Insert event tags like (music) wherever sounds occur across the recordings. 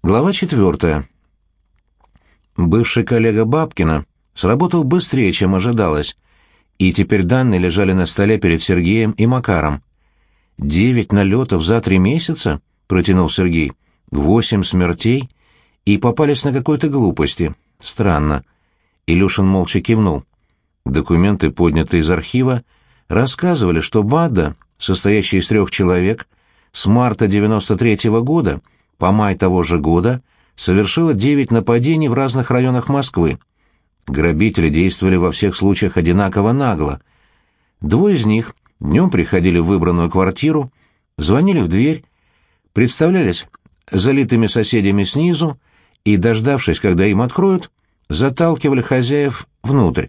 Глава четвертая. Бывший коллега Бабкина сработал быстрее, чем ожидалось, и теперь данные лежали на столе перед Сергеем и Макаром. «Девять налетов за три месяца?» — протянул Сергей. «Восемь смертей? И попались на какой-то глупости. Странно». Илюшин молча кивнул. Документы, поднятые из архива, рассказывали, что Бадда, состоящая из трех человек, с марта 93-го года — по май того же года совершила девять нападений в разных районах Москвы. Грабители действовали во всех случаях одинаково нагло. Двое из них днем приходили в выбранную квартиру, звонили в дверь, представлялись залитыми соседями снизу и, дождавшись, когда им откроют, заталкивали хозяев внутрь.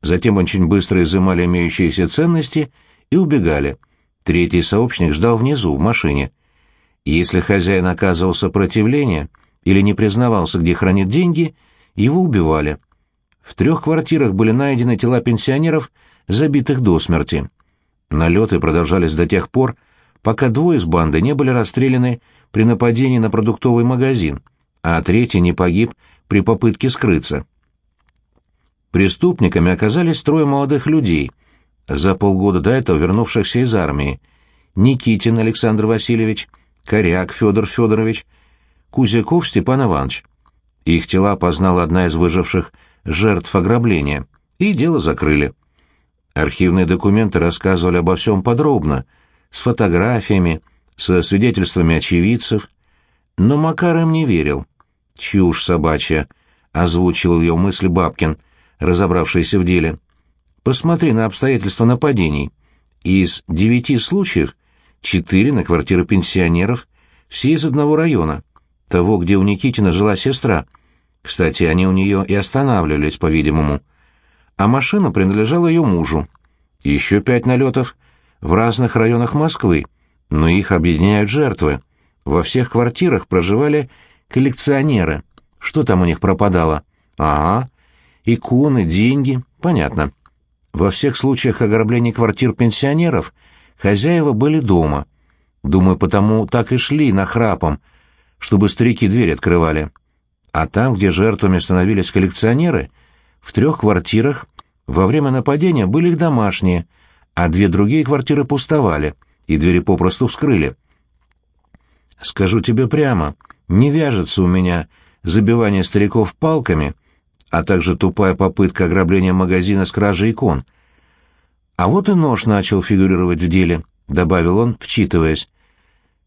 Затем очень быстро изымали имеющиеся ценности и убегали. Третий сообщник ждал внизу, в машине — если хозяин оказывал сопротивление или не признавался, где хранит деньги, его убивали. В трех квартирах были найдены тела пенсионеров, забитых до смерти. Налеты продолжались до тех пор, пока двое из банды не были расстреляны при нападении на продуктовый магазин, а третий не погиб при попытке скрыться. Преступниками оказались трое молодых людей, за полгода до этого вернувшихся из армии. Никитин Александр Васильевич – Коряк Федор Федорович, Кузяков Степан Иванович. Их тела познала одна из выживших жертв ограбления, и дело закрыли. Архивные документы рассказывали обо всем подробно, с фотографиями, со свидетельствами очевидцев, но Макар им не верил. «Чушь собачья», — озвучил ее мысли Бабкин, разобравшийся в деле. «Посмотри на обстоятельства нападений. Из девяти случаев четыре на квартиры пенсионеров, все из одного района, того, где у Никитина жила сестра. Кстати, они у нее и останавливались, по-видимому. А машина принадлежала ее мужу. Еще пять налетов в разных районах Москвы, но их объединяют жертвы. Во всех квартирах проживали коллекционеры. Что там у них пропадало? Ага, иконы, деньги, понятно. Во всех случаях ограбления квартир пенсионеров – Хозяева были дома. Думаю, потому так и шли нахрапом, чтобы старики дверь открывали. А там, где жертвами становились коллекционеры, в трех квартирах во время нападения были их домашние, а две другие квартиры пустовали, и двери попросту вскрыли. Скажу тебе прямо, не вяжется у меня забивание стариков палками, а также тупая попытка ограбления магазина с кражей икон — а вот и нож начал фигурировать в деле, добавил он, вчитываясь.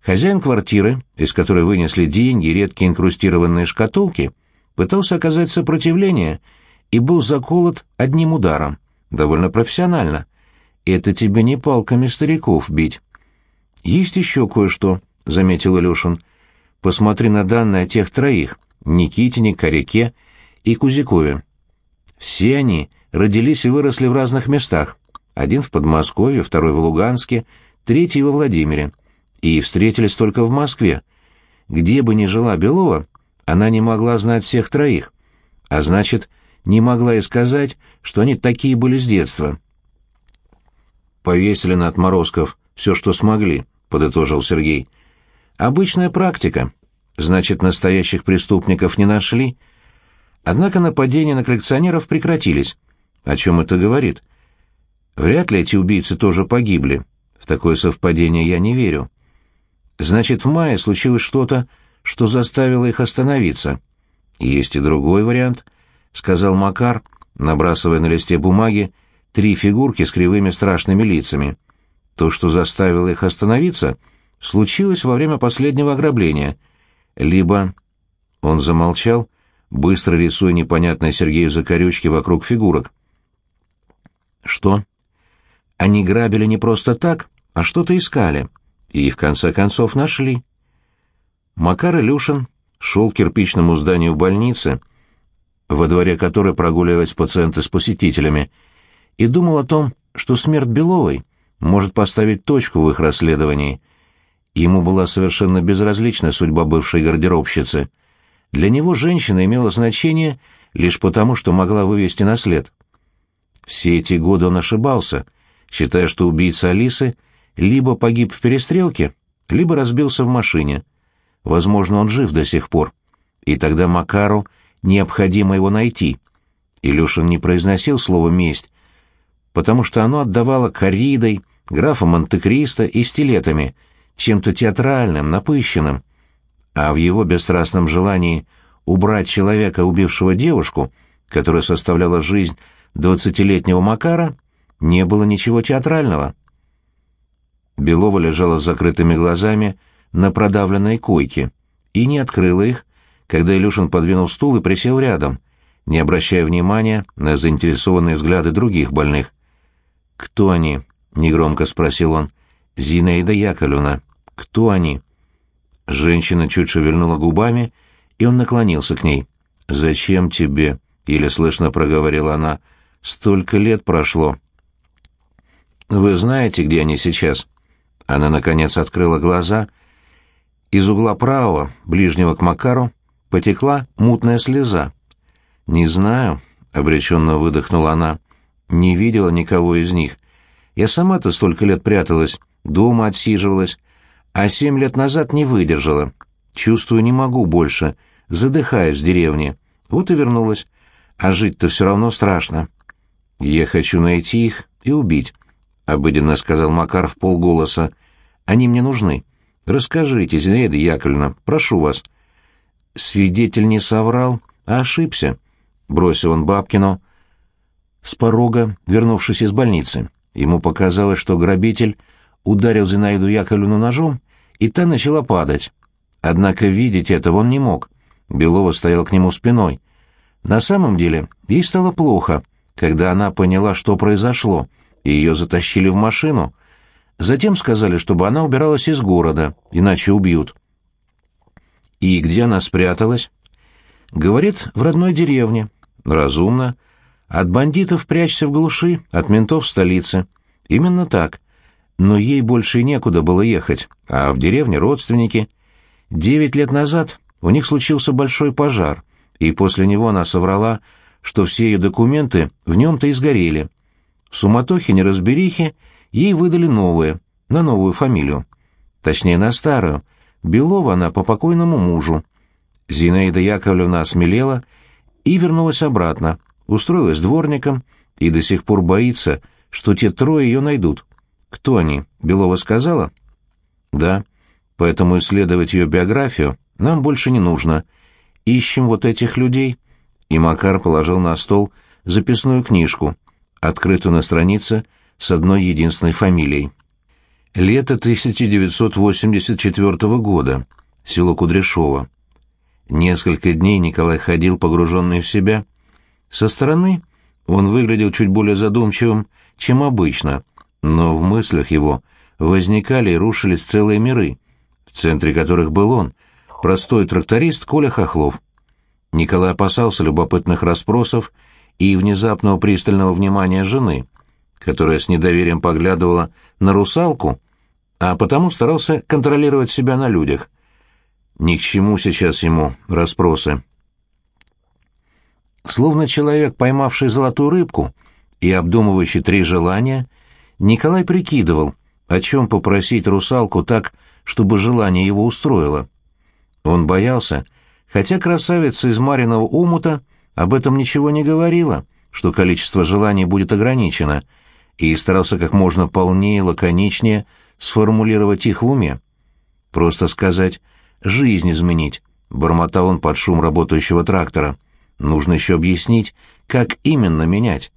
Хозяин квартиры, из которой вынесли деньги и редкие инкрустированные шкатулки, пытался оказать сопротивление и был заколот одним ударом. Довольно профессионально. Это тебе не палками стариков бить. Есть еще кое-что, — заметил Илюшин. Посмотри на данные о тех троих — Никитине, Коряке и Кузякове. Все они родились и выросли в разных местах. Один в Подмосковье, второй в Луганске, третий во Владимире. И встретились только в Москве. Где бы ни жила Белова, она не могла знать всех троих. А значит, не могла и сказать, что они такие были с детства. «Повесили на отморозков все, что смогли», — подытожил Сергей. «Обычная практика. Значит, настоящих преступников не нашли. Однако нападения на коллекционеров прекратились. О чем это говорит?» Вряд ли эти убийцы тоже погибли. В такое совпадение я не верю. Значит, в мае случилось что-то, что заставило их остановиться. Есть и другой вариант, — сказал Макар, набрасывая на листе бумаги три фигурки с кривыми страшными лицами. То, что заставило их остановиться, случилось во время последнего ограбления. Либо... Он замолчал, быстро рисуя непонятные Сергею закорючки вокруг фигурок. «Что?» Они грабили не просто так, а что-то искали. И, в конце концов, нашли. Макар Илюшин шел к кирпичному зданию больницы, во дворе которой прогуливались пациенты с посетителями, и думал о том, что смерть Беловой может поставить точку в их расследовании. Ему была совершенно безразлична судьба бывшей гардеробщицы. Для него женщина имела значение лишь потому, что могла вывести на след. Все эти годы он ошибался, считая, что убийца Алисы либо погиб в перестрелке, либо разбился в машине. Возможно, он жив до сих пор. И тогда Макару необходимо его найти. Илюшин не произносил слово «месть», потому что оно отдавало коридой, графом Монте-Кристо и стилетами, чем-то театральным, напыщенным. А в его бесстрастном желании убрать человека, убившего девушку, которая составляла жизнь двадцатилетнего Макара, не было ничего театрального. Белова лежала с закрытыми глазами на продавленной койке и не открыла их, когда Илюшин подвинул стул и присел рядом, не обращая внимания на заинтересованные взгляды других больных. «Кто они?» — негромко спросил он. «Зинаида Яковлевна. Кто они?» Женщина чуть шевельнула губами, и он наклонился к ней. «Зачем тебе?» — еле слышно проговорила она. «Столько лет прошло». «Вы знаете, где они сейчас?» Она, наконец, открыла глаза. Из угла правого, ближнего к Макару, потекла мутная слеза. «Не знаю», — обреченно выдохнула она. «Не видела никого из них. Я сама-то столько лет пряталась, дома отсиживалась, а семь лет назад не выдержала. Чувствую, не могу больше, задыхаюсь в деревне. Вот и вернулась. А жить-то все равно страшно. Я хочу найти их и убить». — обыденно сказал Макар в полголоса. «Они мне нужны. Расскажите, Зинаида Яковлевна, прошу вас». Свидетель не соврал, а ошибся, — бросил он Бабкину с порога, вернувшись из больницы. Ему показалось, что грабитель ударил Зинаиду Яковлевну ножом, и та начала падать. Однако видеть этого он не мог. Белова стоял к нему спиной. На самом деле, ей стало плохо, когда она поняла, что произошло — и ее затащили в машину. Затем сказали, чтобы она убиралась из города, иначе убьют. И где она спряталась? Говорит, в родной деревне. Разумно. От бандитов прячься в глуши, от ментов в столице. Именно так. Но ей больше некуда было ехать, а в деревне родственники. Девять лет назад у них случился большой пожар, и после него она соврала, что все ее документы в нем-то и сгорели. В суматохе неразберихи ей выдали новые, на новую фамилию. Точнее, на старую. Белова она по покойному мужу. Зинаида Яковлевна осмелела и вернулась обратно, устроилась дворником и до сих пор боится, что те трое ее найдут. Кто они? Белова сказала? Да. Поэтому исследовать ее биографию нам больше не нужно. Ищем вот этих людей. И Макар положил на стол записную книжку, открытую на странице с одной единственной фамилией. Лето 1984 года. Село Кудряшово. Несколько дней Николай ходил погруженный в себя. Со стороны он выглядел чуть более задумчивым, чем обычно, но в мыслях его возникали и рушились целые миры, в центре которых был он, простой тракторист Коля Хохлов. Николай опасался любопытных расспросов и внезапного пристального внимания жены, которая с недоверием поглядывала на русалку, а потому старался контролировать себя на людях. Ни к чему сейчас ему расспросы. Словно человек, поймавший золотую рыбку и обдумывающий три желания, Николай прикидывал, о чем попросить русалку так, чтобы желание его устроило. Он боялся, хотя красавица из Мариного омута об этом ничего не говорила, что количество желаний будет ограничено, и старался как можно полнее, лаконичнее сформулировать их в уме. Просто сказать «жизнь изменить», — бормотал он под шум работающего трактора. Нужно еще объяснить, как именно менять.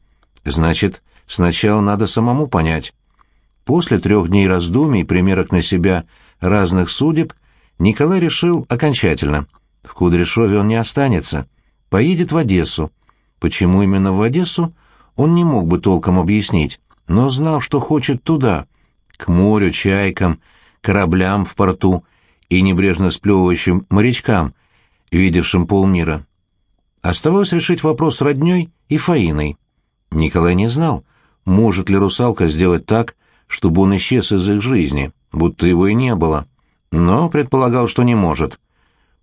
Значит, сначала надо самому понять. После трех дней раздумий и примерок на себя разных судеб Николай решил окончательно. В Кудряшове он не останется поедет в Одессу. Почему именно в Одессу, он не мог бы толком объяснить, но знал, что хочет туда, к морю, чайкам, кораблям в порту и небрежно сплевывающим морячкам, видевшим полмира. Оставалось решить вопрос с роднёй и Фаиной. Николай не знал, может ли русалка сделать так, чтобы он исчез из их жизни, будто его и не было, но предполагал, что не может.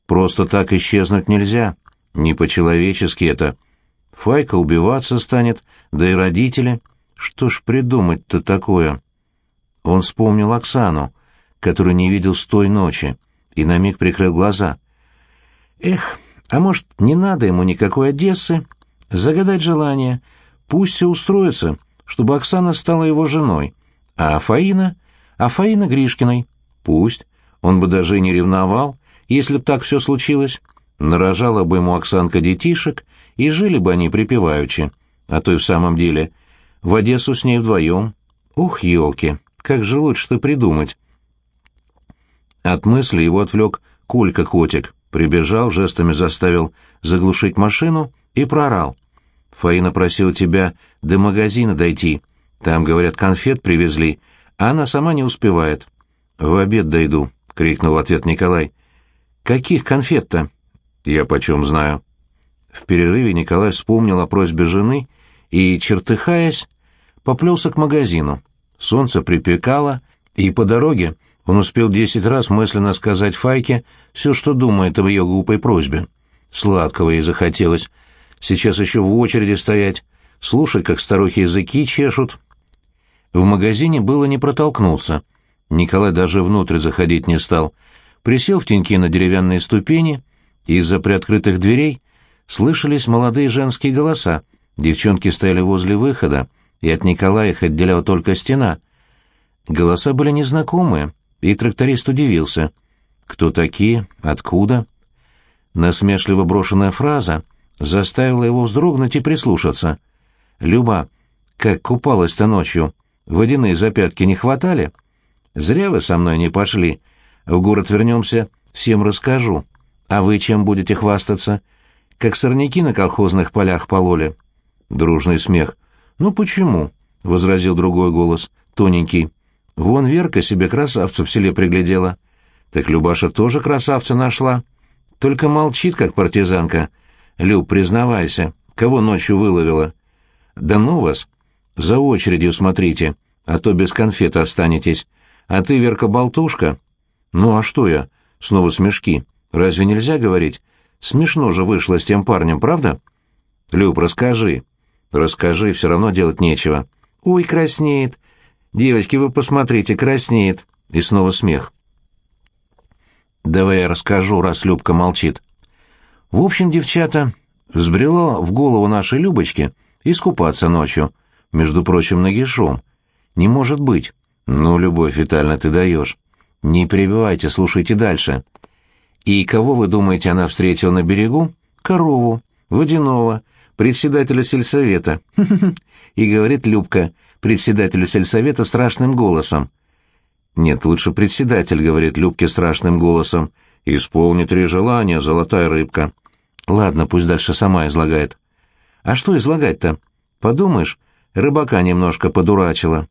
Просто так исчезнуть нельзя. Не по-человечески это. Файка убиваться станет, да и родители. Что ж придумать-то такое? Он вспомнил Оксану, которую не видел с той ночи, и на миг прикрыл глаза. Эх, а может, не надо ему никакой Одессы? Загадать желание. Пусть все устроится, чтобы Оксана стала его женой. А Фаина? А Гришкиной. Пусть. Он бы даже и не ревновал, если б так все случилось. Нарожала бы ему Оксанка детишек, и жили бы они припеваючи. А то и в самом деле. В Одессу с ней вдвоем. Ух, елки, как же лучше-то придумать. От мысли его отвлек Колька-котик. Прибежал, жестами заставил заглушить машину и проорал. «Фаина просила тебя до магазина дойти. Там, говорят, конфет привезли, а она сама не успевает». «В обед дойду», — крикнул в ответ Николай. «Каких конфет-то?» «Я почем знаю». В перерыве Николай вспомнил о просьбе жены и, чертыхаясь, поплелся к магазину. Солнце припекало, и по дороге он успел десять раз мысленно сказать Файке все, что думает об ее глупой просьбе. Сладкого ей захотелось. Сейчас еще в очереди стоять, слушать, как старухи языки чешут. В магазине было не протолкнуться. Николай даже внутрь заходить не стал. Присел в теньки на деревянные ступени, из-за приоткрытых дверей слышались молодые женские голоса. Девчонки стояли возле выхода, и от Николая их отделяла только стена. Голоса были незнакомые, и тракторист удивился. Кто такие? Откуда? Насмешливо брошенная фраза заставила его вздрогнуть и прислушаться. «Люба, как купалась-то ночью? Водяные запятки не хватали? Зря вы со мной не пошли. В город вернемся, всем расскажу. А вы чем будете хвастаться? Как сорняки на колхозных полях пололи?» Дружный смех. «Ну почему?» — возразил другой голос, тоненький. Вон Верка себе красавца в селе приглядела. Так Любаша тоже красавца нашла. Только молчит, как партизанка. Люб, признавайся, кого ночью выловила? Да ну вас. За очередью смотрите, а то без конфет останетесь. А ты, Верка-болтушка? Ну а что я? Снова смешки. Разве нельзя говорить? Смешно же вышло с тем парнем, правда? Люб, расскажи. Расскажи, все равно делать нечего. Ой, краснеет. «Девочки, вы посмотрите, краснеет!» И снова смех. «Давай я расскажу, раз Любка молчит». В общем, девчата, взбрело в голову нашей Любочки искупаться ночью, между прочим, нагишом. Не может быть. Ну, Любовь Витальевна, ты даешь. Не перебивайте, слушайте дальше. И кого, вы думаете, она встретила на берегу? Корову, водяного, председателя сельсовета. (laughs) И говорит Любка, председателю сельсовета страшным голосом. «Нет, лучше председатель», — говорит Любке страшным голосом. «Исполни три желания, золотая рыбка». «Ладно, пусть дальше сама излагает». «А что излагать-то? Подумаешь, рыбака немножко подурачила.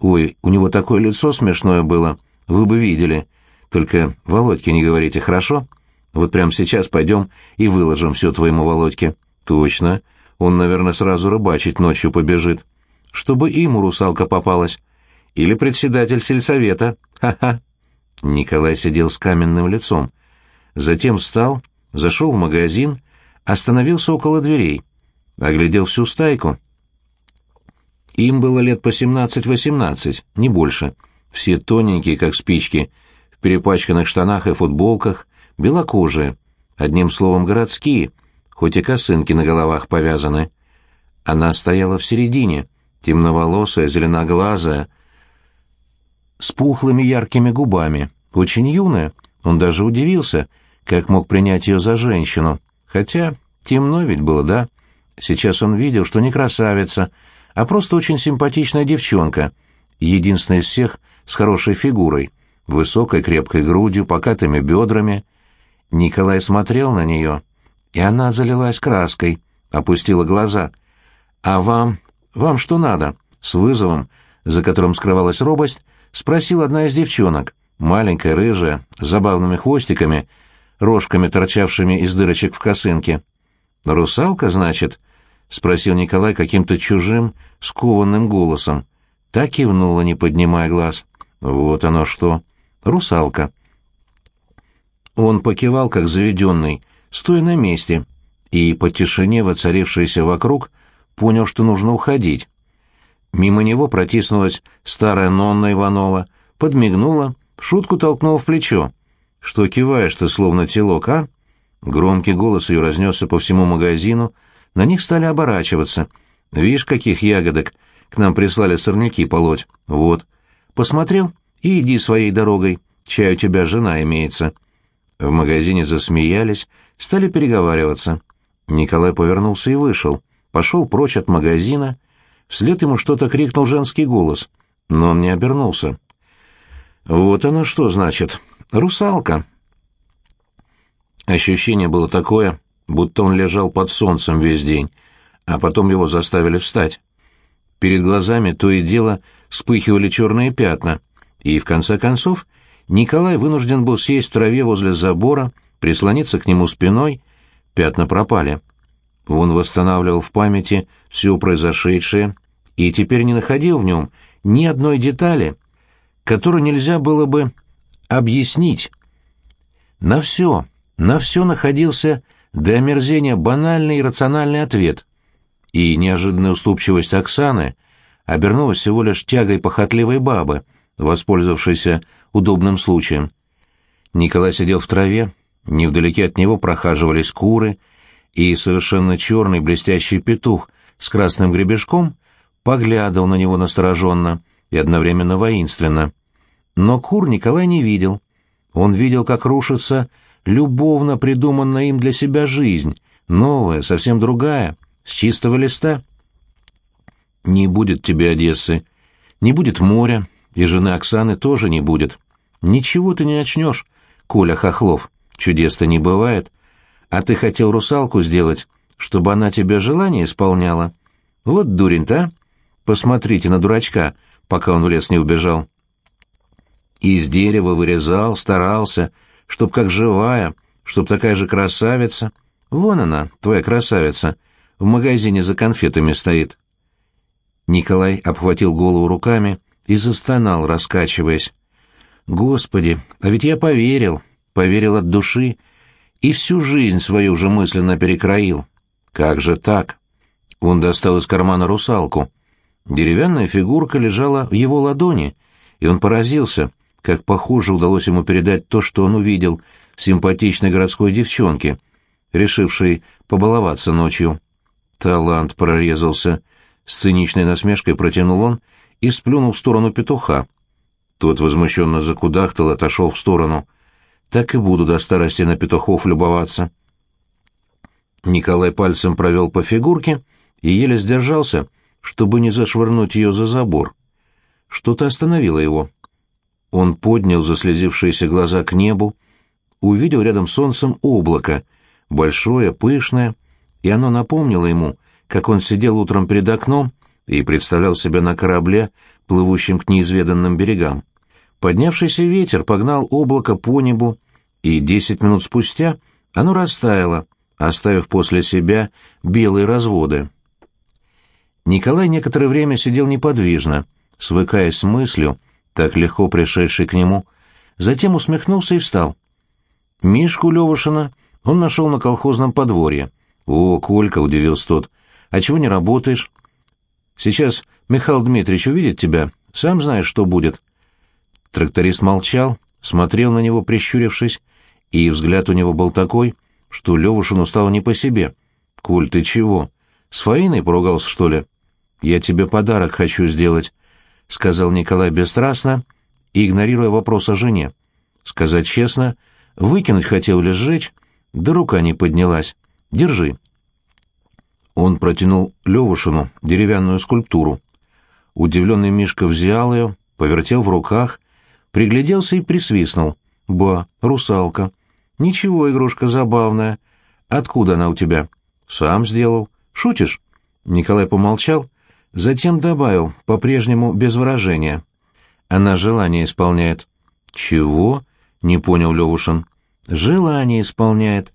Ой, у него такое лицо смешное было, вы бы видели. Только Володьке не говорите, хорошо? Вот прямо сейчас пойдем и выложим все твоему Володьке». «Точно. Он, наверное, сразу рыбачить ночью побежит» чтобы ему русалка попалась. Или председатель сельсовета. Ха-ха. Николай сидел с каменным лицом. Затем встал, зашел в магазин, остановился около дверей. Оглядел всю стайку. Им было лет по семнадцать-восемнадцать, не больше. Все тоненькие, как спички, перепачканных штанах и футболках, белокожие. Одним словом, городские, хоть и косынки на головах повязаны. Она стояла в середине — темноволосая, зеленоглазая, с пухлыми яркими губами, очень юная. Он даже удивился, как мог принять ее за женщину. Хотя темно ведь было, да? Сейчас он видел, что не красавица, а просто очень симпатичная девчонка, единственная из всех с хорошей фигурой, высокой крепкой грудью, покатыми бедрами. Николай смотрел на нее, и она залилась краской, опустила глаза. «А вам «Вам что надо?» — с вызовом, за которым скрывалась робость, спросила одна из девчонок, маленькая, рыжая, с забавными хвостиками, рожками, торчавшими из дырочек в косынке. «Русалка, значит?» — спросил Николай каким-то чужим, скованным голосом. Так кивнула, не поднимая глаз. «Вот оно что! Русалка!» Он покивал, как заведенный, стоя на месте, и по тишине, воцарившейся вокруг, понял, что нужно уходить. Мимо него протиснулась старая Нонна Иванова, подмигнула, шутку толкнула в плечо. Что киваешь ты, словно телок, а?» Громкий голос ее разнесся по всему магазину, на них стали оборачиваться. «Видишь, каких ягодок к нам прислали сорняки полоть? Вот. Посмотрел и иди своей дорогой, чай у тебя жена имеется». В магазине засмеялись, стали переговариваться. Николай повернулся и вышел, пошел прочь от магазина. Вслед ему что-то крикнул женский голос, но он не обернулся. «Вот оно что значит. Русалка». Ощущение было такое, будто он лежал под солнцем весь день, а потом его заставили встать. Перед глазами то и дело вспыхивали черные пятна, и, в конце концов, Николай вынужден был сесть в траве возле забора, прислониться к нему спиной, пятна пропали. Он восстанавливал в памяти все произошедшее и теперь не находил в нем ни одной детали, которую нельзя было бы объяснить. На все, на все находился до омерзения банальный и рациональный ответ, и неожиданная уступчивость Оксаны обернулась всего лишь тягой похотливой бабы, воспользовавшейся удобным случаем. Николай сидел в траве, невдалеке от него прохаживались куры, и совершенно черный блестящий петух с красным гребешком поглядывал на него настороженно и одновременно воинственно. Но кур Николай не видел. Он видел, как рушится любовно придуманная им для себя жизнь, новая, совсем другая, с чистого листа. Не будет тебе Одессы, не будет моря, и жены Оксаны тоже не будет. Ничего ты не начнешь, Коля Хохлов, чудес-то не бывает. А ты хотел русалку сделать, чтобы она тебе желание исполняла. Вот дурень-то, а? Посмотрите на дурачка, пока он в лес не убежал. Из дерева вырезал, старался, чтоб как живая, чтоб такая же красавица. Вон она, твоя красавица, в магазине за конфетами стоит. Николай обхватил голову руками и застонал, раскачиваясь. «Господи, а ведь я поверил, поверил от души и всю жизнь свою уже мысленно перекроил. Как же так?» Он достал из кармана русалку. Деревянная фигурка лежала в его ладони, и он поразился, как похоже удалось ему передать то, что он увидел симпатичной городской девчонке, решившей побаловаться ночью. Талант прорезался. С циничной насмешкой протянул он и сплюнул в сторону петуха. Тот возмущенно закудахтал, отошел в сторону. Так и буду до старости на петухов любоваться. Николай пальцем провел по фигурке и еле сдержался, чтобы не зашвырнуть ее за забор. Что-то остановило его. Он поднял заслезившиеся глаза к небу, увидел рядом с солнцем облако, большое, пышное, и оно напомнило ему, как он сидел утром перед окном и представлял себя на корабле, плывущем к неизведанным берегам. Поднявшийся ветер погнал облако по небу, и десять минут спустя оно растаяло, оставив после себя белые разводы. Николай некоторое время сидел неподвижно, свыкаясь с мыслью, так легко пришедший к нему, затем усмехнулся и встал. Мишку Левушина он нашел на колхозном подворье. «О, Колька!» — удивился тот. «А чего не работаешь?» «Сейчас Михаил Дмитриевич увидит тебя, сам знаешь, что будет». Тракторист молчал, смотрел на него, прищурившись, и взгляд у него был такой, что Левушину стало не по себе. «Коль, ты чего? С Фаиной поругался, что ли?» «Я тебе подарок хочу сделать», — сказал Николай бесстрастно, игнорируя вопрос о жене. Сказать честно, выкинуть хотел или сжечь, да рука не поднялась. Держи. Он протянул Левушину деревянную скульптуру. Удивленный Мишка взял ее, повертел в руках, пригляделся и присвистнул. «Ба, русалка. Ничего, игрушка забавная. Откуда она у тебя?» «Сам сделал. Шутишь?» Николай помолчал, затем добавил, по-прежнему без выражения. «Она желание исполняет». «Чего?» — не понял Левушин. «Желание исполняет».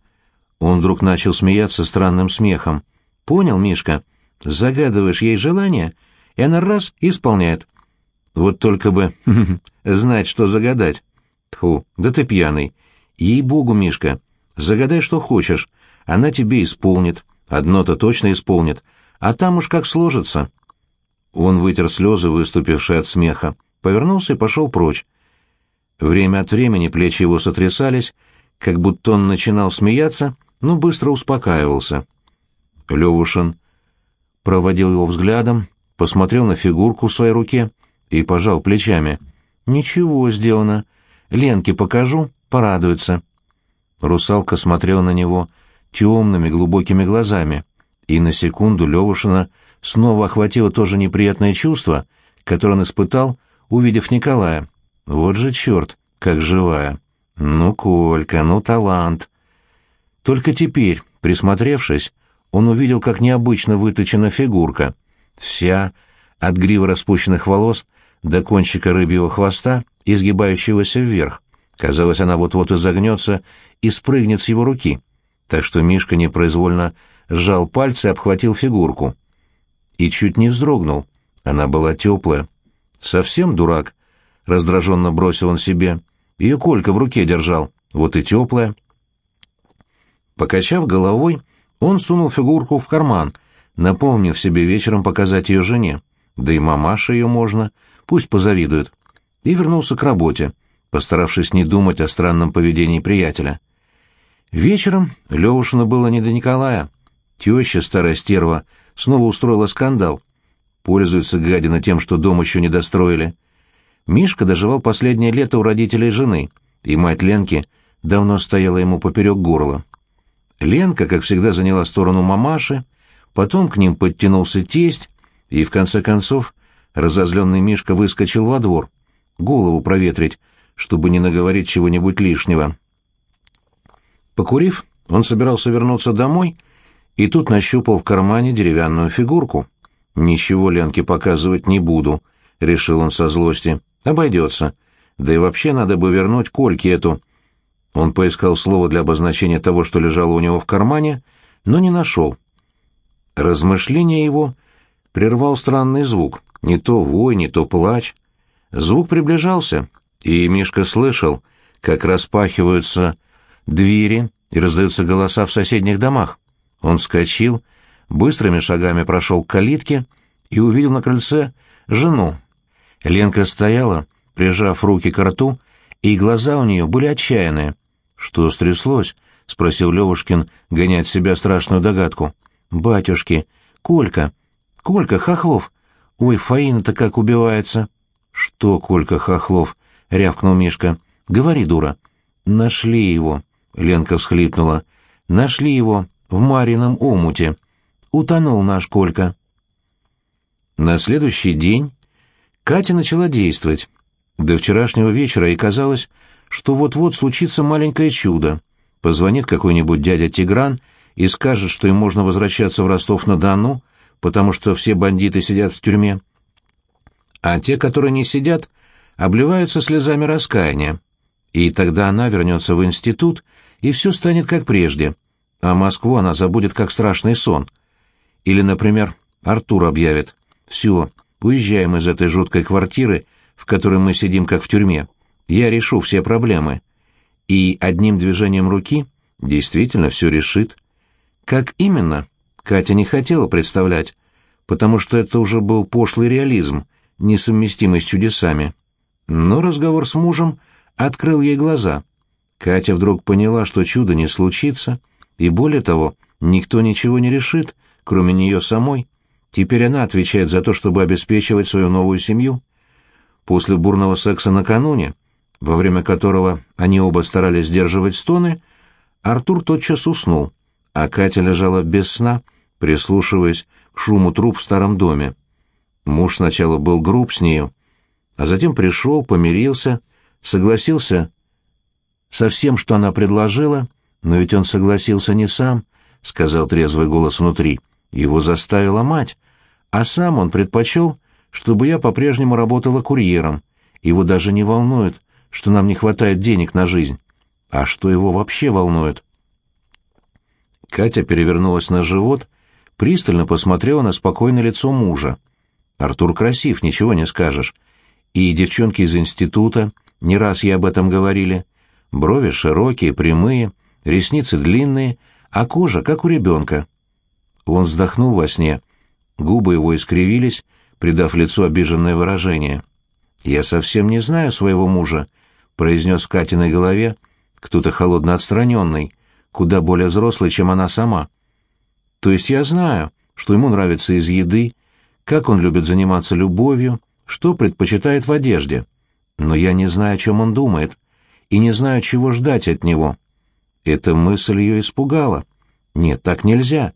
Он вдруг начал смеяться странным смехом. «Понял, Мишка? Загадываешь ей желание, и она раз — исполняет. Вот только бы (laughs) знать, что загадать. Тьфу, да ты пьяный. Ей-богу, Мишка, загадай, что хочешь, она тебе исполнит, одно-то точно исполнит, а там уж как сложится». Он вытер слезы, выступившие от смеха, повернулся и пошел прочь. Время от времени плечи его сотрясались, как будто он начинал смеяться, но быстро успокаивался. Левушин проводил его взглядом, посмотрел на фигурку в своей руке и пожал плечами. «Ничего сделано. Ленке покажу, порадуется». Русалка смотрела на него темными глубокими глазами, и на секунду Левушина снова охватило то же неприятное чувство, которое он испытал, увидев Николая. Вот же черт, как живая. Ну, Колька, ну, талант. Только теперь, присмотревшись, он увидел, как необычно выточена фигурка. Вся, от гривы распущенных волос до кончика рыбьего хвоста, изгибающегося вверх. Казалось, она вот-вот изогнется и спрыгнет с его руки. Так что Мишка непроизвольно сжал пальцы и обхватил фигурку. И чуть не вздрогнул. Она была теплая. Совсем дурак. Раздраженно бросил он себе. Ее Колька в руке держал. Вот и теплая. Покачав головой, он сунул фигурку в карман, напомнив себе вечером показать ее жене. Да и мамаша ее можно, пусть позавидует. И вернулся к работе, постаравшись не думать о странном поведении приятеля. Вечером Левушину было не до Николая. Теща, старая стерва, снова устроила скандал. Пользуется гадина тем, что дом еще не достроили. Мишка доживал последнее лето у родителей жены, и мать Ленки давно стояла ему поперек горла. Ленка, как всегда, заняла сторону мамаши, потом к ним подтянулся тесть, и в конце концов разозленный Мишка выскочил во двор, голову проветрить, чтобы не наговорить чего-нибудь лишнего. Покурив, он собирался вернуться домой, и тут нащупал в кармане деревянную фигурку. «Ничего Ленке показывать не буду», — решил он со злости. Обойдется. Да и вообще надо бы вернуть Кольке эту. Он поискал слово для обозначения того, что лежало у него в кармане, но не нашел. Размышление его прервал странный звук. Не то вой, не то плач. Звук приближался, и Мишка слышал, как распахиваются двери и раздаются голоса в соседних домах. Он вскочил, быстрыми шагами прошел к калитке и увидел на крыльце жену, Ленка стояла, прижав руки к рту, и глаза у нее были отчаянные. «Что стряслось?» — спросил Левушкин, гоняя от себя страшную догадку. «Батюшки! Колька! Колька Хохлов! Ой, Фаина-то как убивается!» «Что, Колька Хохлов?» — рявкнул Мишка. «Говори, дура». «Нашли его», — Ленка всхлипнула. «Нашли его в Марином омуте. Утонул наш Колька». На следующий день Катя начала действовать. До вчерашнего вечера ей казалось, что вот-вот случится маленькое чудо. Позвонит какой-нибудь дядя Тигран и скажет, что им можно возвращаться в Ростов-на-Дону, потому что все бандиты сидят в тюрьме. А те, которые не сидят, обливаются слезами раскаяния. И тогда она вернется в институт, и все станет как прежде, а Москву она забудет как страшный сон. Или, например, Артур объявит «Все, Уезжаем из этой жуткой квартиры, в которой мы сидим как в тюрьме. Я решу все проблемы. И одним движением руки действительно все решит. Как именно, Катя не хотела представлять, потому что это уже был пошлый реализм, несовместимый с чудесами. Но разговор с мужем открыл ей глаза. Катя вдруг поняла, что чудо не случится, и более того, никто ничего не решит, кроме нее самой. Теперь она отвечает за то, чтобы обеспечивать свою новую семью. После бурного секса накануне, во время которого они оба старались сдерживать стоны, Артур тотчас уснул, а Катя лежала без сна, прислушиваясь к шуму труп в старом доме. Муж сначала был груб с нею, а затем пришел, помирился, согласился со всем, что она предложила, но ведь он согласился не сам, — сказал трезвый голос внутри. Его заставила мать, а сам он предпочел, чтобы я по-прежнему работала курьером. Его даже не волнует, что нам не хватает денег на жизнь. А что его вообще волнует? Катя перевернулась на живот, пристально посмотрела на спокойное лицо мужа. Артур красив, ничего не скажешь. И девчонки из института, не раз я об этом говорили. Брови широкие, прямые, ресницы длинные, а кожа, как у ребенка. Он вздохнул во сне. Губы его искривились, придав лицу обиженное выражение. «Я совсем не знаю своего мужа. Произнес Катиной голове кто-то холодно отстраненный, куда более взрослый, чем она сама. То есть я знаю, что ему нравится из еды, как он любит заниматься любовью, что предпочитает в одежде. Но я не знаю, о чем он думает, и не знаю, чего ждать от него. Эта мысль ее испугала. Нет, так нельзя.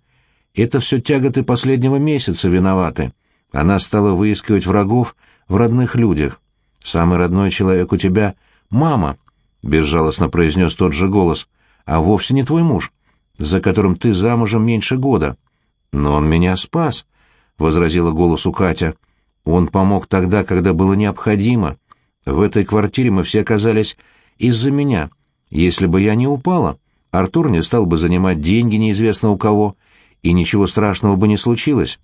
Это все тяготы последнего месяца виноваты. Она стала выискивать врагов в родных людях. Самый родной человек у тебя — мама, — безжалостно произнес тот же голос, — а вовсе не твой муж, за которым ты замужем меньше года. Но он меня спас, — возразила голосу Катя. Он помог тогда, когда было необходимо. В этой квартире мы все оказались из-за меня. Если бы я не упала, Артур не стал бы занимать деньги неизвестно у кого, и ничего страшного бы не случилось.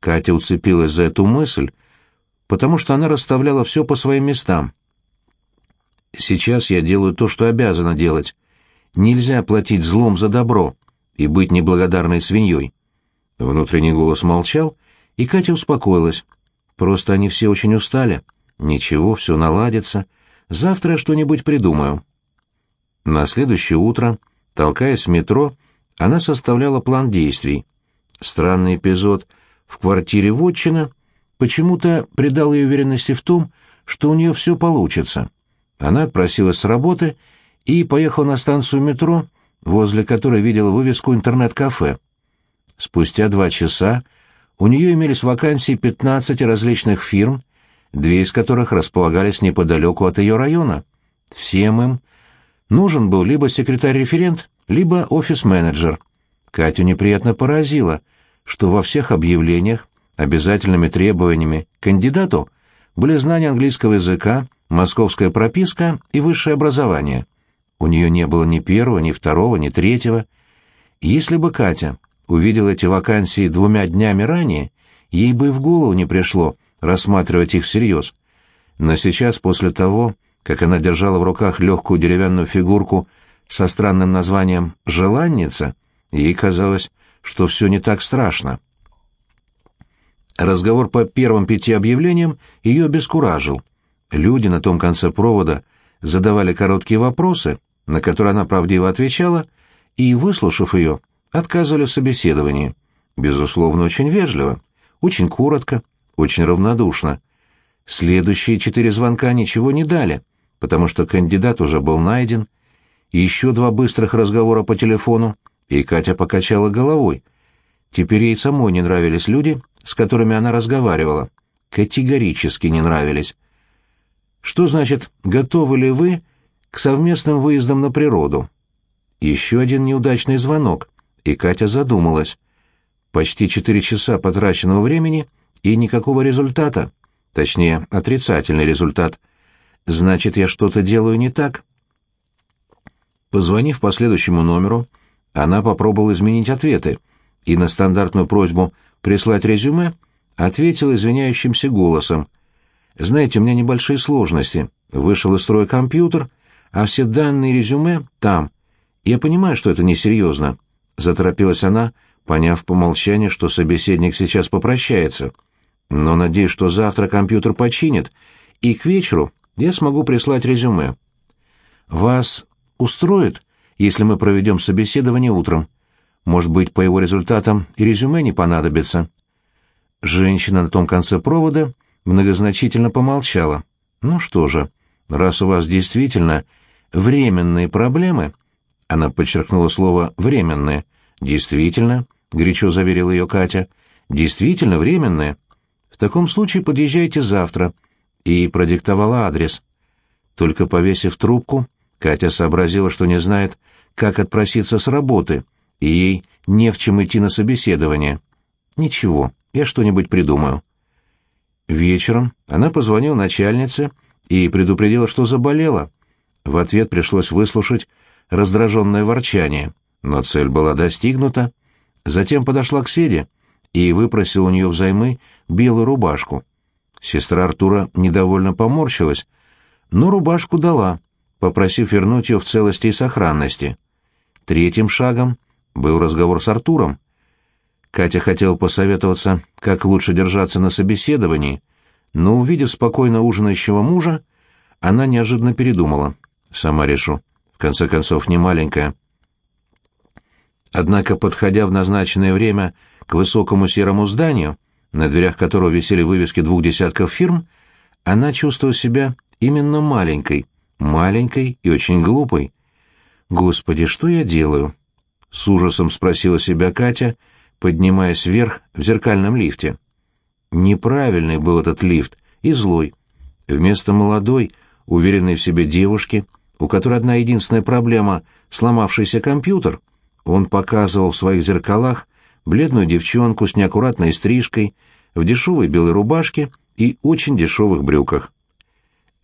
Катя уцепилась за эту мысль, потому что она расставляла все по своим местам. Сейчас я делаю то, что обязана делать. Нельзя платить злом за добро и быть неблагодарной свиньей. Внутренний голос молчал, и Катя успокоилась. Просто они все очень устали. Ничего, все наладится. Завтра что-нибудь придумаю. На следующее утро, толкаясь в метро, она составляла план действий. Странный эпизод в квартире Вотчина почему-то придал ей уверенности в том, что у нее все получится. Она отпросилась с работы и поехала на станцию метро, возле которой видела вывеску интернет-кафе. Спустя два часа у нее имелись вакансии 15 различных фирм, две из которых располагались неподалеку от ее района. Всем им нужен был либо секретарь-референт, либо офис-менеджер. Катю неприятно поразило, что во всех объявлениях обязательными требованиями к кандидату были знания английского языка, московская прописка и высшее образование. У нее не было ни первого, ни второго, ни третьего. Если бы Катя увидела эти вакансии двумя днями ранее, ей бы в голову не пришло рассматривать их всерьез. Но сейчас, после того, как она держала в руках легкую деревянную фигурку со странным названием «желанница», ей казалось, что все не так страшно. Разговор по первым пяти объявлениям ее обескуражил. Люди на том конце провода задавали короткие вопросы, на которые она правдиво отвечала, и, выслушав ее, отказывали в собеседовании. Безусловно, очень вежливо, очень коротко, очень равнодушно. Следующие четыре звонка ничего не дали, потому что кандидат уже был найден. Еще два быстрых разговора по телефону, и Катя покачала головой. Теперь ей самой не нравились люди, с которыми она разговаривала. Категорически не нравились. Что значит «готовы ли вы к совместным выездам на природу?» Еще один неудачный звонок, и Катя задумалась. Почти четыре часа потраченного времени и никакого результата. Точнее, отрицательный результат. Значит, я что-то делаю не так. Позвонив по следующему номеру, она попробовала изменить ответы и на стандартную просьбу прислать резюме ответила извиняющимся голосом. «Знаете, у меня небольшие сложности. Вышел из строя компьютер, а все данные резюме там. Я понимаю, что это несерьезно», — заторопилась она, поняв по умолчанию, что собеседник сейчас попрощается. «Но надеюсь, что завтра компьютер починит, и к вечеру я смогу прислать резюме». «Вас устроит, если мы проведем собеседование утром? Может быть, по его результатам и резюме не понадобится?» Женщина на том конце провода многозначительно помолчала. «Ну что же, раз у вас действительно временные проблемы...» Она подчеркнула слово «временные». «Действительно», — горячо заверила ее Катя, — «действительно временные. В таком случае подъезжайте завтра». И продиктовала адрес. Только повесив трубку, Катя сообразила, что не знает, как отпроситься с работы, и ей не в чем идти на собеседование. «Ничего, я что-нибудь придумаю». Вечером она позвонила начальнице и предупредила, что заболела. В ответ пришлось выслушать раздраженное ворчание, но цель была достигнута. Затем подошла к Седе и выпросила у нее взаймы белую рубашку. Сестра Артура недовольно поморщилась, но рубашку дала, попросив вернуть ее в целости и сохранности. Третьим шагом был разговор с Артуром. Катя хотела посоветоваться, как лучше держаться на собеседовании, но, увидев спокойно ужинающего мужа, она неожиданно передумала. «Сама решу. В конце концов, не маленькая». Однако, подходя в назначенное время к высокому серому зданию, на дверях которого висели вывески двух десятков фирм, она чувствовала себя именно маленькой, маленькой и очень глупой. «Господи, что я делаю?» — с ужасом спросила себя Катя, поднимаясь вверх в зеркальном лифте. Неправильный был этот лифт и злой. Вместо молодой, уверенной в себе девушки, у которой одна единственная проблема — сломавшийся компьютер, он показывал в своих зеркалах бледную девчонку с неаккуратной стрижкой, в дешевой белой рубашке и очень дешевых брюках.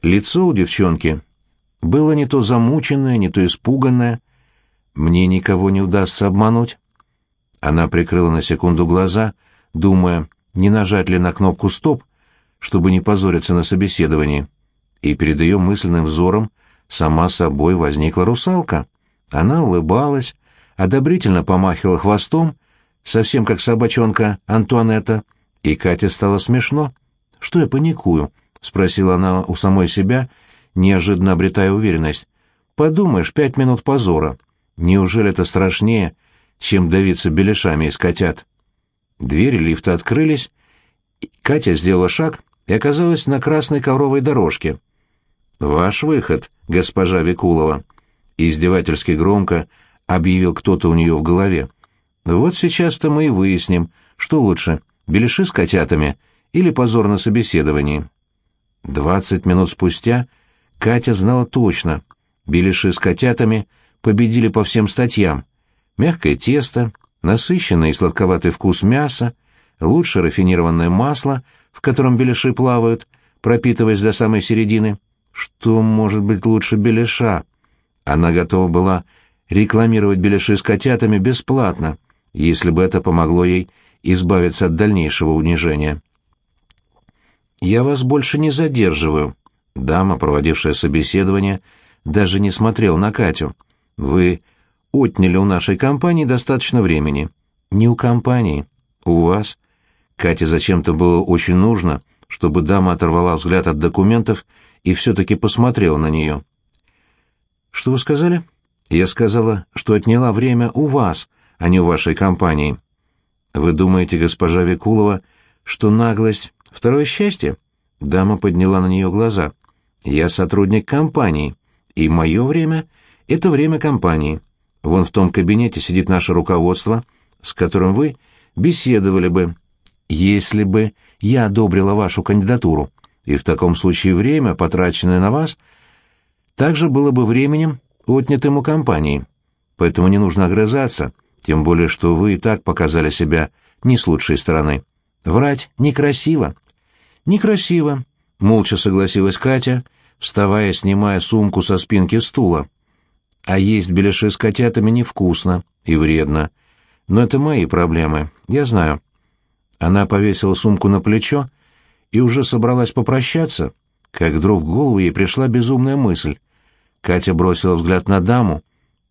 Лицо у девчонки было не то замученное, не то испуганное. Мне никого не удастся обмануть. Она прикрыла на секунду глаза, думая, не нажать ли на кнопку «Стоп», чтобы не позориться на собеседовании. И перед ее мысленным взором сама собой возникла русалка. Она улыбалась, одобрительно помахивала хвостом, совсем как собачонка Антуанетта, и Кате стало смешно. «Что я паникую?» — спросила она у самой себя, неожиданно обретая уверенность. «Подумаешь, пять минут позора. Неужели это страшнее, чем давиться беляшами из котят?» Двери лифта открылись, Катя сделала шаг и оказалась на красной ковровой дорожке. «Ваш выход, госпожа Викулова», — издевательски громко объявил кто-то у нее в голове. «Вот сейчас-то мы и выясним, что лучше, беляши с котятами или позор на собеседовании». Двадцать минут спустя Катя знала точно, беляши с котятами победили по всем статьям. Мягкое тесто, насыщенный и сладковатый вкус мяса, лучше рафинированное масло, в котором беляши плавают, пропитываясь до самой середины. Что может быть лучше беляша? Она готова была рекламировать беляши с котятами бесплатно, если бы это помогло ей избавиться от дальнейшего унижения. «Я вас больше не задерживаю». Дама, проводившая собеседование, даже не смотрела на Катю. «Вы отняли у нашей компании достаточно времени». «Не у компании. У вас». Кате зачем-то было очень нужно, чтобы дама оторвала взгляд от документов и все-таки посмотрела на нее. «Что вы сказали?» «Я сказала, что отняла время у вас, а не у вашей компании». «Вы думаете, госпожа Викулова, что наглость — второе счастье?» Дама подняла на нее глаза. «Я сотрудник компании, и мое время — это время компании. Вон в том кабинете сидит наше руководство, с которым вы беседовали бы, если бы я одобрила вашу кандидатуру, и в таком случае время, потраченное на вас, также было бы временем, отнятым у компании. Поэтому не нужно огрызаться, тем более что вы и так показали себя не с лучшей стороны. Врать некрасиво. Некрасиво, молча согласилась Катя, вставая, снимая сумку со спинки стула. А есть беляши с котятами невкусно и вредно. Но это мои проблемы, я знаю. Она повесила сумку на плечо и уже собралась попрощаться, как вдруг в голову ей пришла безумная мысль. Катя бросила взгляд на даму,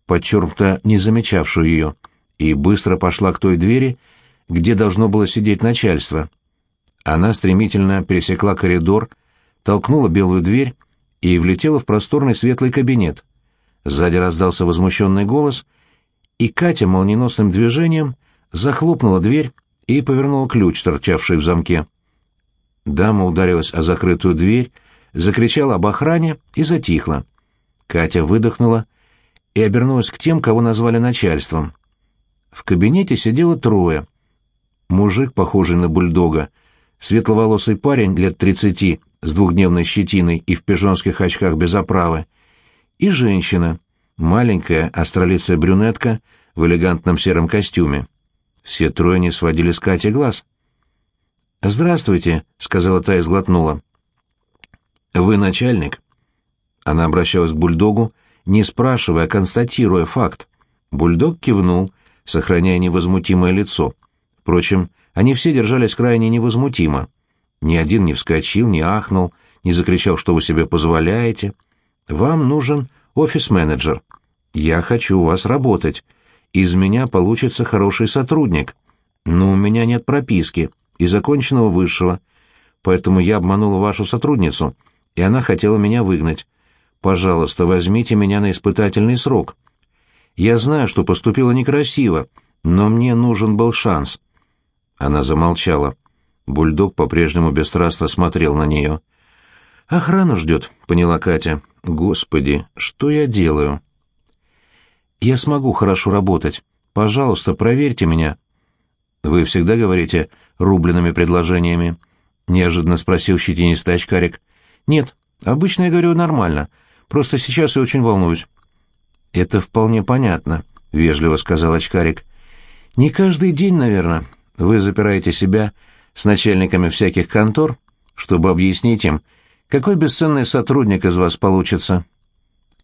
подчеркнуто не замечавшую ее, и быстро пошла к той двери, где должно было сидеть начальство. Она стремительно пересекла коридор, толкнула белую дверь и влетела в просторный светлый кабинет. Сзади раздался возмущенный голос, и Катя молниеносным движением захлопнула дверь и повернула ключ, торчавший в замке. Дама ударилась о закрытую дверь, закричала об охране и затихла. Катя выдохнула и обернулась к тем, кого назвали начальством. В кабинете сидело трое. Мужик, похожий на бульдога, светловолосый парень лет тридцати с двухдневной щетиной и в пижонских очках без оправы, и женщина, маленькая астролицая брюнетка в элегантном сером костюме. Все трое не сводили с Кати глаз. «Здравствуйте», — сказала та и сглотнула. «Вы начальник?» Она обращалась к бульдогу, не спрашивая, а констатируя факт. Бульдог кивнул, сохраняя невозмутимое лицо. Впрочем, они все держались крайне невозмутимо. Ни один не вскочил, не ахнул, не закричал, что вы себе позволяете. Вам нужен офис-менеджер. Я хочу у вас работать. Из меня получится хороший сотрудник. Но у меня нет прописки и законченного высшего. Поэтому я обманула вашу сотрудницу и она хотела меня выгнать. Пожалуйста, возьмите меня на испытательный срок. Я знаю, что поступила некрасиво, но мне нужен был шанс». Она замолчала. Бульдог по-прежнему бесстрастно смотрел на нее. «Охрану ждет», — поняла Катя. «Господи, что я делаю?» «Я смогу хорошо работать. Пожалуйста, проверьте меня». «Вы всегда говорите рубленными предложениями?» — неожиданно спросил щетинистый очкарик. «Нет, обычно я говорю нормально. Просто сейчас я очень волнуюсь». «Это вполне понятно», — вежливо сказал очкарик. «Не каждый день, наверное, вы запираете себя с начальниками всяких контор, чтобы объяснить им, какой бесценный сотрудник из вас получится».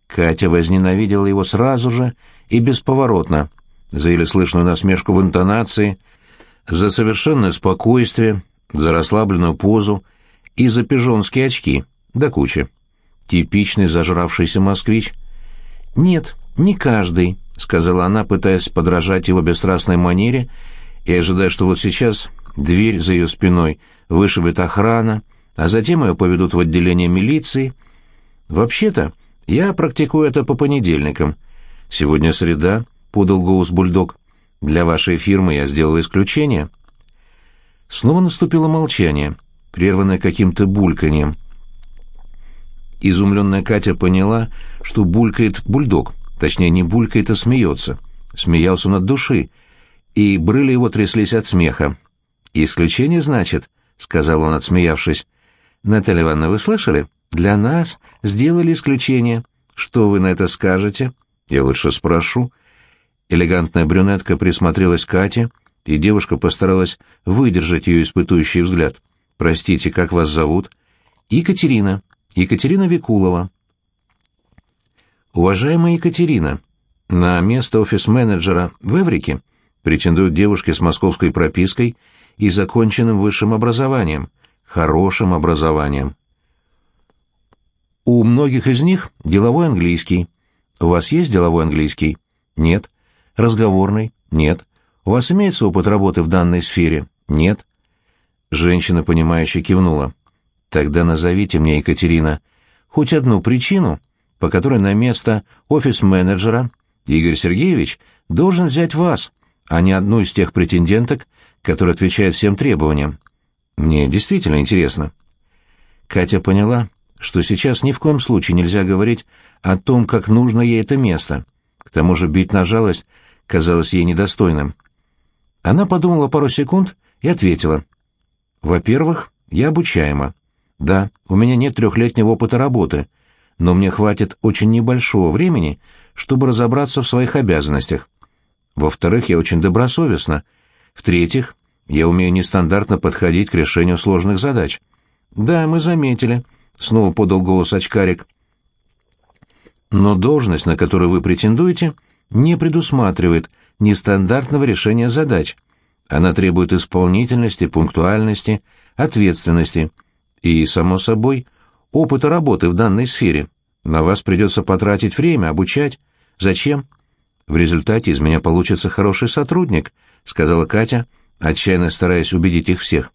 Катя возненавидела его сразу же и бесповоротно, за еле слышную насмешку в интонации, за совершенное спокойствие, за расслабленную позу и за пижонские очки, да куча. Типичный зажравшийся москвич. «Нет, не каждый», — сказала она, пытаясь подражать его бесстрастной манере и ожидая, что вот сейчас дверь за ее спиной вышибет охрана, а затем ее поведут в отделение милиции. «Вообще-то, я практикую это по понедельникам. Сегодня среда», — подал голос бульдог. «Для вашей фирмы я сделал исключение». Снова наступило молчание, прерванное каким-то бульканьем. Изумленная Катя поняла, что булькает бульдог, точнее, не булькает, а смеется. Смеялся он от души, и брыли его тряслись от смеха. «Исключение, значит?» — сказал он, отсмеявшись. «Наталья Ивановна, вы слышали? Для нас сделали исключение. Что вы на это скажете?» «Я лучше спрошу». Элегантная брюнетка присмотрелась к Кате, и девушка постаралась выдержать ее испытующий взгляд. «Простите, как вас зовут?» «Екатерина. Екатерина Викулова». «Уважаемая Екатерина, на место офис-менеджера в Эврике претендуют девушки с московской пропиской и законченным высшим образованием, хорошим образованием. У многих из них деловой английский. У вас есть деловой английский? Нет. Разговорный? Нет. У вас имеется опыт работы в данной сфере? Нет. Женщина, понимающе кивнула. Тогда назовите мне, Екатерина, хоть одну причину, по которой на место офис-менеджера Игорь Сергеевич должен взять вас а не одну из тех претенденток, которая отвечает всем требованиям. Мне действительно интересно. Катя поняла, что сейчас ни в коем случае нельзя говорить о том, как нужно ей это место. К тому же бить на жалость казалось ей недостойным. Она подумала пару секунд и ответила. «Во-первых, я обучаема. Да, у меня нет трехлетнего опыта работы, но мне хватит очень небольшого времени, чтобы разобраться в своих обязанностях. Во-вторых, я очень добросовестна. В-третьих, я умею нестандартно подходить к решению сложных задач. Да, мы заметили, снова подал голос очкарик. Но должность, на которую вы претендуете, не предусматривает нестандартного решения задач. Она требует исполнительности, пунктуальности, ответственности и, само собой, опыта работы в данной сфере. На вас придется потратить время, обучать. Зачем? В результате из меня получится хороший сотрудник, сказала Катя, отчаянно стараясь убедить их всех.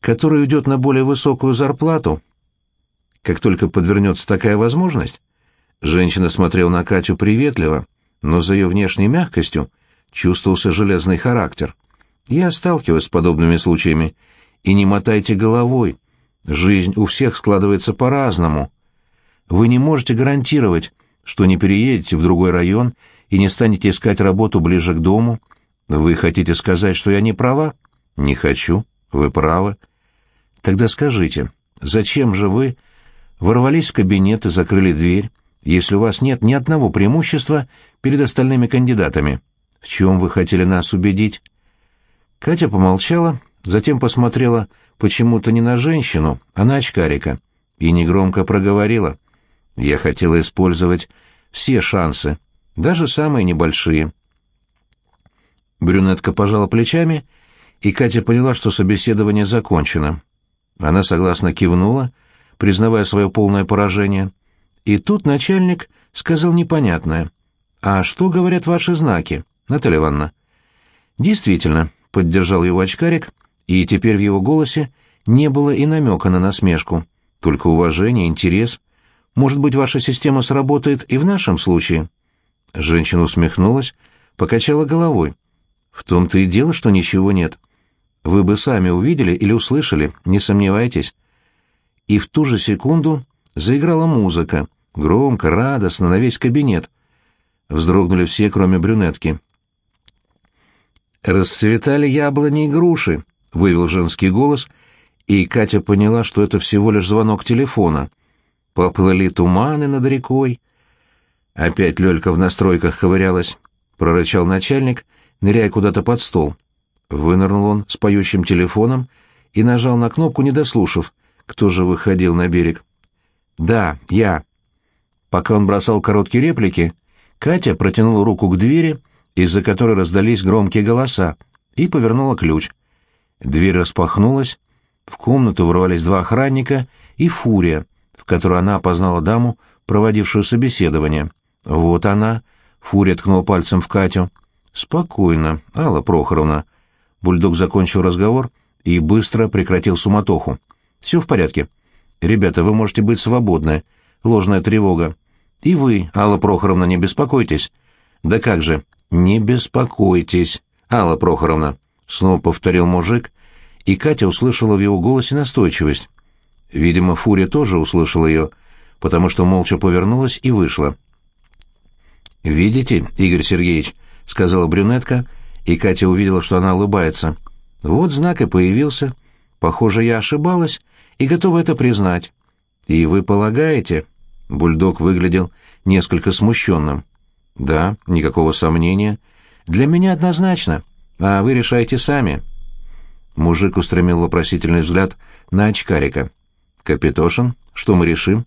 Который уйдет на более высокую зарплату. Как только подвернется такая возможность. Женщина смотрела на Катю приветливо, но за ее внешней мягкостью чувствовался железный характер. Я сталкиваюсь с подобными случаями. И не мотайте головой. Жизнь у всех складывается по-разному. Вы не можете гарантировать, что не переедете в другой район и не станете искать работу ближе к дому? Вы хотите сказать, что я не права? Не хочу. Вы правы. Тогда скажите, зачем же вы ворвались в кабинет и закрыли дверь, если у вас нет ни одного преимущества перед остальными кандидатами? В чем вы хотели нас убедить? Катя помолчала, затем посмотрела почему-то не на женщину, а на очкарика, и негромко проговорила. Я хотела использовать все шансы, даже самые небольшие. Брюнетка пожала плечами, и Катя поняла, что собеседование закончено. Она согласно кивнула, признавая свое полное поражение. И тут начальник сказал непонятное. «А что говорят ваши знаки, Наталья Ивановна?» «Действительно», — поддержал его очкарик, и теперь в его голосе не было и намека на насмешку. Только уважение, интерес. Может быть, ваша система сработает и в нашем случае?» Женщина усмехнулась, покачала головой. «В том-то и дело, что ничего нет. Вы бы сами увидели или услышали, не сомневайтесь». И в ту же секунду заиграла музыка, громко, радостно, на весь кабинет. Вздрогнули все, кроме брюнетки. «Расцветали яблони и груши», — вывел женский голос, и Катя поняла, что это всего лишь звонок телефона. Поплыли туманы над рекой. Опять Лёлька в настройках ковырялась, — прорычал начальник, ныряя куда-то под стол. Вынырнул он с поющим телефоном и нажал на кнопку, не дослушав, кто же выходил на берег. «Да, я». Пока он бросал короткие реплики, Катя протянула руку к двери, из-за которой раздались громкие голоса, и повернула ключ. Дверь распахнулась, в комнату ворвались два охранника и фурия, в которой она опознала даму, проводившую собеседование. «Вот она!» — фурия ткнул пальцем в Катю. «Спокойно, Алла Прохоровна». Бульдог закончил разговор и быстро прекратил суматоху. «Все в порядке. Ребята, вы можете быть свободны. Ложная тревога. И вы, Алла Прохоровна, не беспокойтесь. Да как же, не беспокойтесь, Алла Прохоровна, снова повторил мужик, и Катя услышала в его голосе настойчивость. Видимо, Фурия тоже услышала ее, потому что молча повернулась и вышла. «Видите, Игорь Сергеевич», — сказала брюнетка, и Катя увидела, что она улыбается. «Вот знак и появился. Похоже, я ошибалась и готова это признать. И вы полагаете...» Бульдог выглядел несколько смущенным. «Да, никакого сомнения. Для меня однозначно. А вы решайте сами». Мужик устремил вопросительный взгляд на очкарика. «Капитошин, что мы решим?»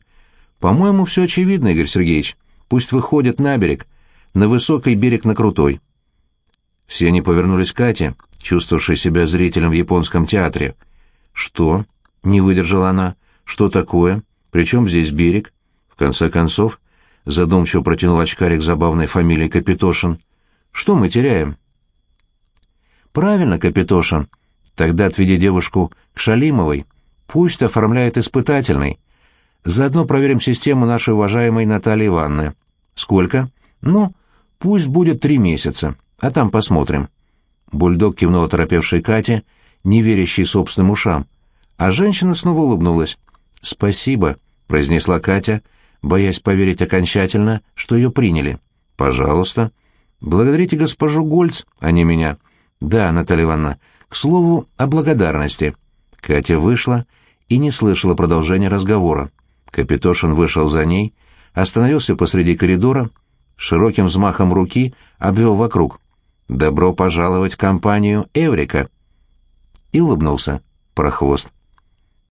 «По-моему, все очевидно, Игорь Сергеевич. Пусть выходят на берег. На высокий берег на крутой». Все они повернулись к Кате, чувствовавшей себя зрителем в японском театре. «Что?» — не выдержала она. «Что такое? Причем здесь берег?» В конце концов, задумчиво протянул очкарик забавной фамилией Капитошин. Что мы теряем? Правильно, Капитошин. Тогда отведи девушку к Шалимовой. Пусть оформляет испытательный. Заодно проверим систему нашей уважаемой Натальи Ивановны. Сколько? Ну, пусть будет три месяца, а там посмотрим. Бульдог кивнул оторопевшей Кате, не верящей собственным ушам. А женщина снова улыбнулась. «Спасибо», — произнесла Катя, — боясь поверить окончательно, что ее приняли. «Пожалуйста. Благодарите госпожу Гольц, а не меня». «Да, Наталья Ивановна, к слову о благодарности». Катя вышла и не слышала продолжения разговора. Капитошин вышел за ней, остановился посреди коридора, широким взмахом руки обвел вокруг. «Добро пожаловать в компанию Эврика!» И улыбнулся. Прохвост.